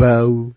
bow.